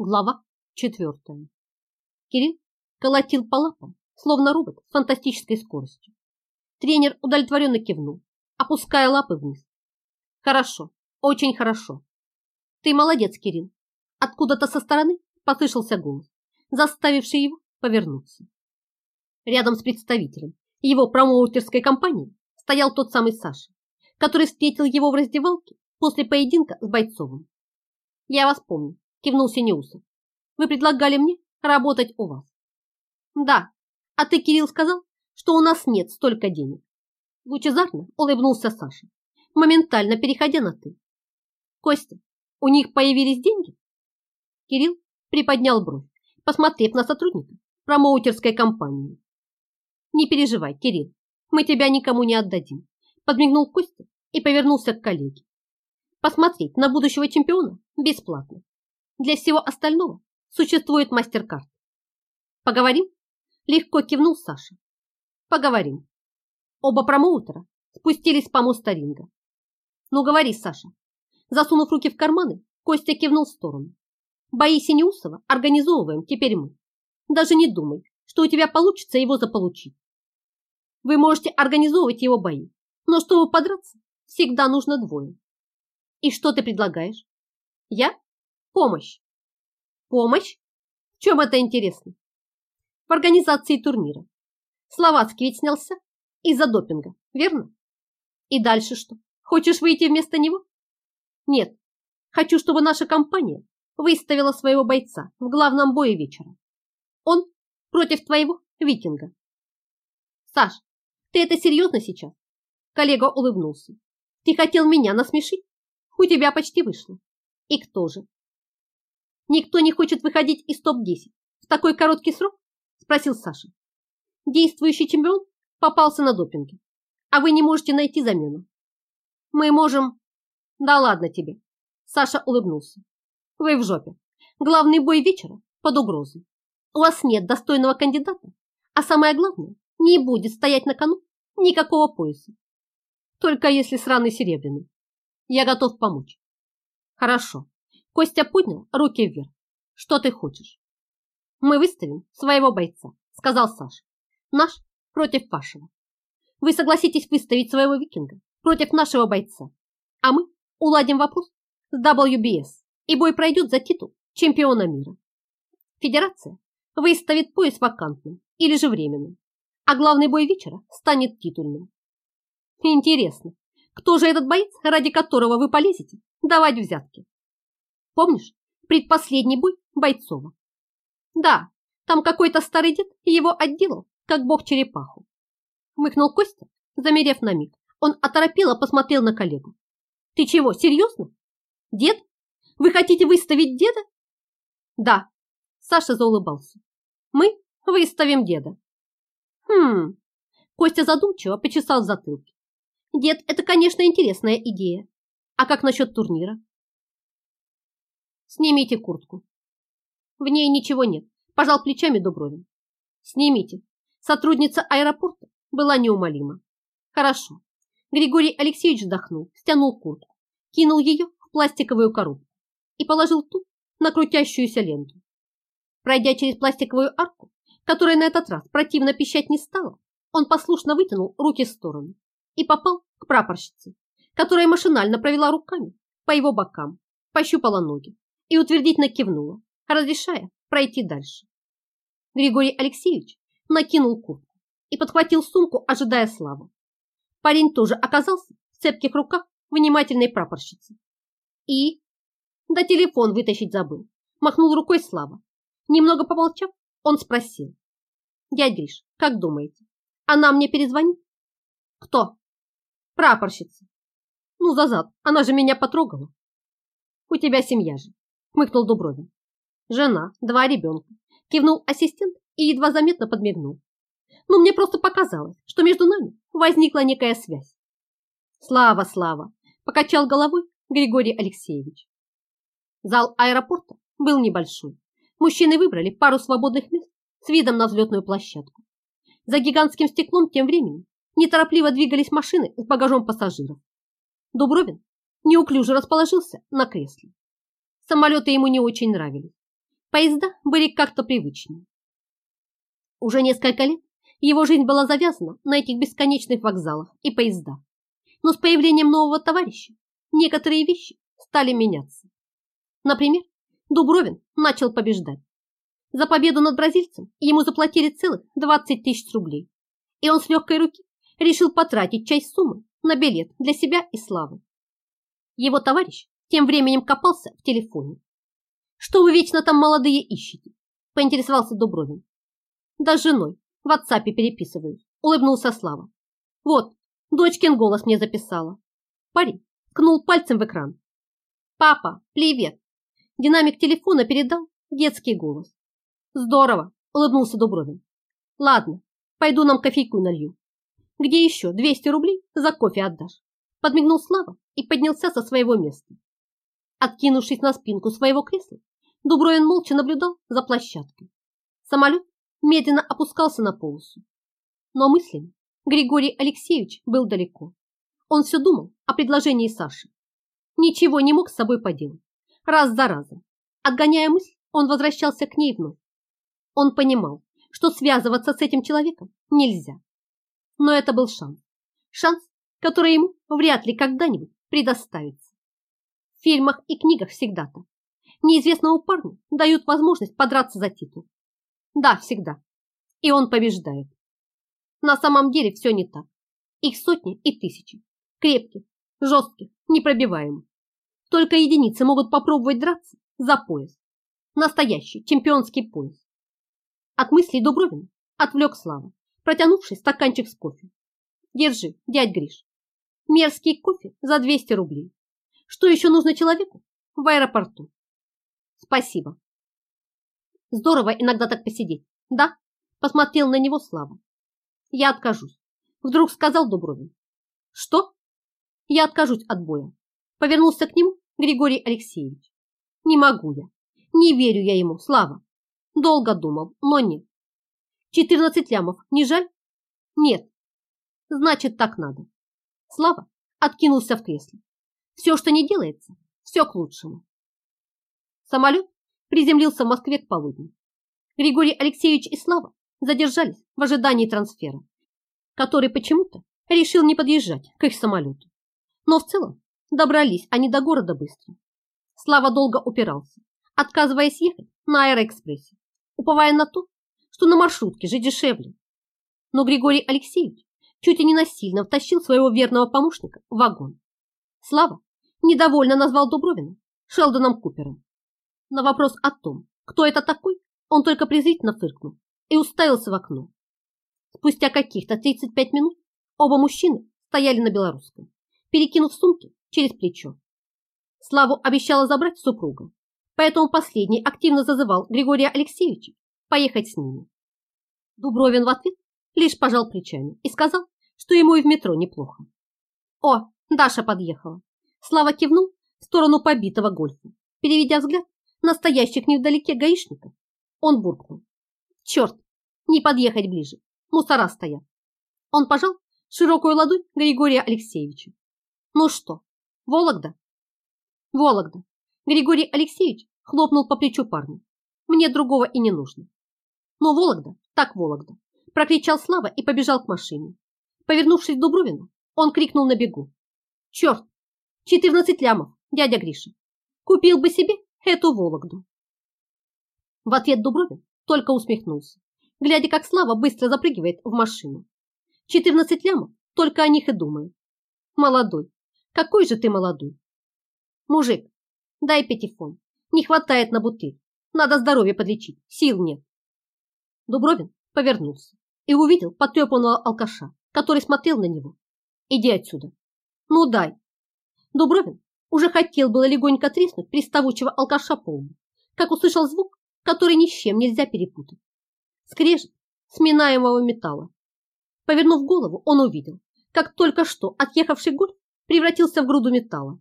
Глава четвертая. Кирилл колотил по лапам, словно робот с фантастической скоростью. Тренер удовлетворенно кивнул, опуская лапы вниз. Хорошо, очень хорошо. Ты молодец, Кирилл. Откуда-то со стороны послышался голос, заставивший его повернуться. Рядом с представителем его промоутерской компании стоял тот самый Саша, который встретил его в раздевалке после поединка с Бойцовым. Я вас помню, кивнул Синеусов. Вы предлагали мне работать у вас. Да, а ты, Кирилл, сказал, что у нас нет столько денег. Лучезарно улыбнулся Саша, моментально переходя на «ты». Костя, у них появились деньги? Кирилл приподнял бровь, посмотрев на сотрудника промоутерской компании. Не переживай, Кирилл, мы тебя никому не отдадим, подмигнул Костя и повернулся к коллеге. Посмотреть на будущего чемпиона бесплатно. Для всего остального существует мастер-карт. Поговорим? Легко кивнул Саша. Поговорим. Оба промоутера спустились по мосту ринга. Ну говори, Саша. Засунув руки в карманы, Костя кивнул в сторону. Бои Синеусова организовываем теперь мы. Даже не думай, что у тебя получится его заполучить. Вы можете организовывать его бои, но чтобы подраться, всегда нужно двое. И что ты предлагаешь? Я? Помощь. Помощь? В чем это интересно? В организации турнира. Словацкий ведь снялся из-за допинга, верно? И дальше что? Хочешь выйти вместо него? Нет. Хочу, чтобы наша компания выставила своего бойца в главном бое вечера. Он против твоего викинга. Саш, ты это серьезно сейчас? Коллега улыбнулся. Ты хотел меня насмешить? У тебя почти вышло. И кто же? Никто не хочет выходить из топ-10 в такой короткий срок? Спросил Саша. Действующий чемпион попался на допинге, а вы не можете найти замену. Мы можем... Да ладно тебе. Саша улыбнулся. Вы в жопе. Главный бой вечера под угрозой. У вас нет достойного кандидата, а самое главное, не будет стоять на кону никакого пояса. Только если сраный серебряный. Я готов помочь. Хорошо. Костя поднял руки вверх. Что ты хочешь? Мы выставим своего бойца, сказал Саша. Наш против вашего. Вы согласитесь выставить своего викинга против нашего бойца, а мы уладим вопрос с WBS, и бой пройдет за титул чемпиона мира. Федерация выставит пояс вакантным или же временным, а главный бой вечера станет титульным. Интересно, кто же этот боец, ради которого вы полезете давать взятки? Помнишь, предпоследний бой Бойцова? Да, там какой-то старый дед его отделал, как бог черепаху. Мыкнул Костя, замерев на миг. Он оторопело посмотрел на коллегу. Ты чего, серьезно? Дед? Вы хотите выставить деда? Да, Саша заулыбался. Мы выставим деда. Хм, Костя задумчиво почесал в затылке. Дед, это, конечно, интересная идея. А как насчет турнира? Снимите куртку. В ней ничего нет, пожал плечами Дубровин. Снимите. Сотрудница аэропорта была неумолима. Хорошо. Григорий Алексеевич вздохнул, стянул куртку, кинул ее в пластиковую коробку и положил ту на крутящуюся ленту. Пройдя через пластиковую арку, которая на этот раз противно пищать не стала, он послушно вытянул руки в сторону и попал к прапорщице, которая машинально провела руками по его бокам, пощупала ноги и утвердительно кивнула, разрешая пройти дальше. Григорий Алексеевич накинул куртку и подхватил сумку, ожидая славы. Парень тоже оказался в цепких руках внимательной прапорщицы. И... Да телефон вытащить забыл. Махнул рукой Слава. Немного помолчав, он спросил. Дядь Гриш, как думаете, она мне перезвонит? Кто? Прапорщица. Ну, за зад, она же меня потрогала. У тебя семья же, хмыкнул Дубровин. Жена, два ребенка. Кивнул ассистент и едва заметно подмигнул. Но мне просто показалось, что между нами возникла некая связь. Слава, Слава, покачал головой Григорий Алексеевич. Зал аэропорта был небольшой. Мужчины выбрали пару свободных мест с видом на взлетную площадку. За гигантским стеклом тем временем неторопливо двигались машины с багажом пассажиров. Дубровин неуклюже расположился на кресле. Самолеты ему не очень нравились. Поезда были как-то привычнее. Уже несколько лет его жизнь была завязана на этих бесконечных вокзалах и поездах. Но с появлением нового товарища некоторые вещи стали меняться. Например, Дубровин начал побеждать. За победу над бразильцем ему заплатили целых 20 тысяч рублей, и он с легкой руки решил потратить часть суммы на билет для себя и славы. Его товарищ тем временем копался в телефоне. «Что вы вечно там молодые ищете?» – поинтересовался Дубровин. «Да с женой в WhatsApp переписываюсь», – улыбнулся Слава. «Вот, дочкин голос мне записала». Парень ткнул пальцем в экран. «Папа, привет!» Динамик телефона передал детский голос. «Здорово!» – улыбнулся Дубровин. «Ладно, пойду нам кофейку налью. Где еще 200 рублей за кофе отдашь?» Подмигнул Слава и поднялся со своего места. Откинувшись на спинку своего кресла, Дубровин молча наблюдал за площадкой. Самолет медленно опускался на полосу. Но мыслями Григорий Алексеевич был далеко. Он все думал о предложении Саши. Ничего не мог с собой поделать. Раз за разом. Отгоняя мысль, он возвращался к ней вновь. Он понимал, что связываться с этим человеком нельзя. Но это был шанс. Шанс, который ему вряд ли когда-нибудь предоставится. В фильмах и книгах всегда-то. Неизвестному парню дают возможность подраться за титул. Да, всегда. И он побеждает. На самом деле все не так. Их сотни и тысячи. Крепких, жестких, непробиваемых. Только единицы могут попробовать драться за пояс. Настоящий чемпионский пояс. От мыслей Дубровина отвлек Слава, протянувший стаканчик с кофе. Держи, дядь Гриш. Мерзкий кофе за 200 рублей. Что еще нужно человеку в аэропорту? Спасибо. Здорово иногда так посидеть, да? Посмотрел на него Слава. Я откажусь. Вдруг сказал Дубровин. Что? Я откажусь от боя. Повернулся к нему Григорий Алексеевич. Не могу я. Не верю я ему, Слава. Долго думал, но нет. Четырнадцать лямов не жаль? Нет. Значит, так надо. Слава откинулся в кресле. Все, что не делается, все к лучшему. Самолет приземлился в Москве к полудню. Григорий Алексеевич и Слава задержались в ожидании трансфера, который почему-то решил не подъезжать к их самолету. Но в целом добрались они до города быстро. Слава долго упирался, отказываясь ехать на аэроэкспрессе уповая на то, что на маршрутке же дешевле. Но Григорий Алексеевич чуть и не насильно втащил своего верного помощника в вагон. Слава недовольно назвал Дубровина Шелдоном Купером. На вопрос о том, кто это такой, он только презрительно фыркнул и уставился в окно. Спустя каких-то 35 минут оба мужчины стояли на белорусском, перекинув сумки через плечо. Славу обещала забрать супруга, поэтому последний активно зазывал Григория Алексеевича поехать с ними. Дубровин в ответ лишь пожал плечами и сказал, что ему и в метро неплохо. О, Даша подъехала. Слава кивнул в сторону побитого гольфа, переведя взгляд на стоящих невдалеке гаишников. Он буркнул. Черт, не подъехать ближе, мусора стоят. Он пожал широкую ладонь Григория Алексеевича. Ну что, Вологда? Вологда, Григорий Алексеевич хлопнул по плечу парня. Мне другого и не нужно. Но Вологда, так Вологда, прокричал Слава и побежал к машине. Повернувшись к Дубровину, он крикнул на бегу. Черт, 14 лямов, дядя Гриша. Купил бы себе эту Вологду. В ответ Дубровин только усмехнулся, глядя, как Слава быстро запрыгивает в машину. 14 лямов только о них и думает. Молодой, какой же ты молодой. Мужик, Дай пятифон. Не хватает на бутыль. Надо здоровье подлечить. Сил нет. Дубровин повернулся и увидел потрепанного алкаша, который смотрел на него. Иди отсюда. Ну дай. Дубровин уже хотел было легонько треснуть приставучего алкаша по как услышал звук, который ни с чем нельзя перепутать. Скрежет сминаемого металла. Повернув голову, он увидел, как только что отъехавший гуль превратился в груду металла.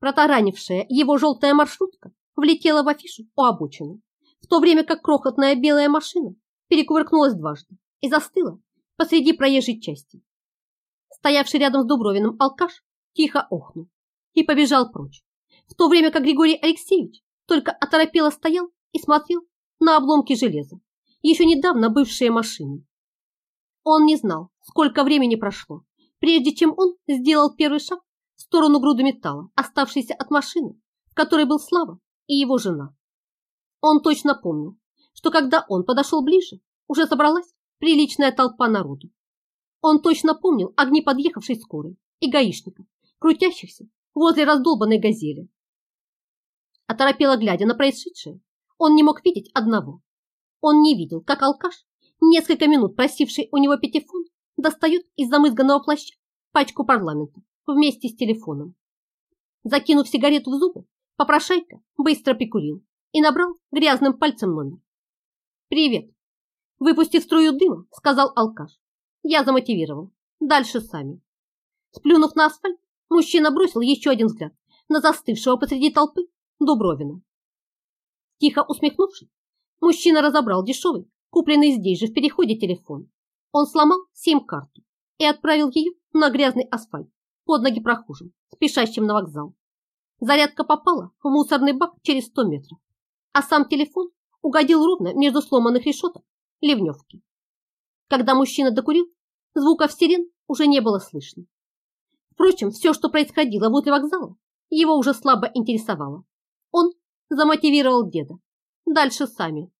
Протаранившая его желтая маршрутка влетела в афишу у обочины, в то время как крохотная белая машина перекувыркнулась дважды и застыла посреди проезжей части. Стоявший рядом с Дубровиным алкаш тихо охнул и побежал прочь, в то время как Григорий Алексеевич только оторопело стоял и смотрел на обломки железа, еще недавно бывшие машины. Он не знал, сколько времени прошло, прежде чем он сделал первый шаг в сторону груды металла, оставшейся от машины, в которой был Слава и его жена. Он точно помнил, что когда он подошел ближе, уже собралась приличная толпа народу. Он точно помнил огни подъехавшей скорой и гаишников, крутящихся возле раздолбанной газели. Оторопело глядя на происшедшее, он не мог видеть одного. Он не видел, как алкаш, несколько минут просивший у него пятифон, достает из замызганного плаща пачку парламента вместе с телефоном. Закинув сигарету в зубы, попрошайка быстро прикурил и набрал грязным пальцем номер. «Привет!» Выпустив струю дыма, сказал алкаш. Я замотивировал. Дальше сами. Сплюнув на асфальт, мужчина бросил еще один взгляд на застывшего посреди толпы Дубровина. Тихо усмехнувшись, мужчина разобрал дешевый, купленный здесь же в переходе телефон. Он сломал сим-карту и отправил ее на грязный асфальт под ноги прохожим, спешащим на вокзал. Зарядка попала в мусорный бак через 100 метров, а сам телефон угодил ровно между сломанных решеток ливневки. Когда мужчина докурил, звуков сирен уже не было слышно. Впрочем, все, что происходило возле вокзала, его уже слабо интересовало. Он замотивировал деда. Дальше сами.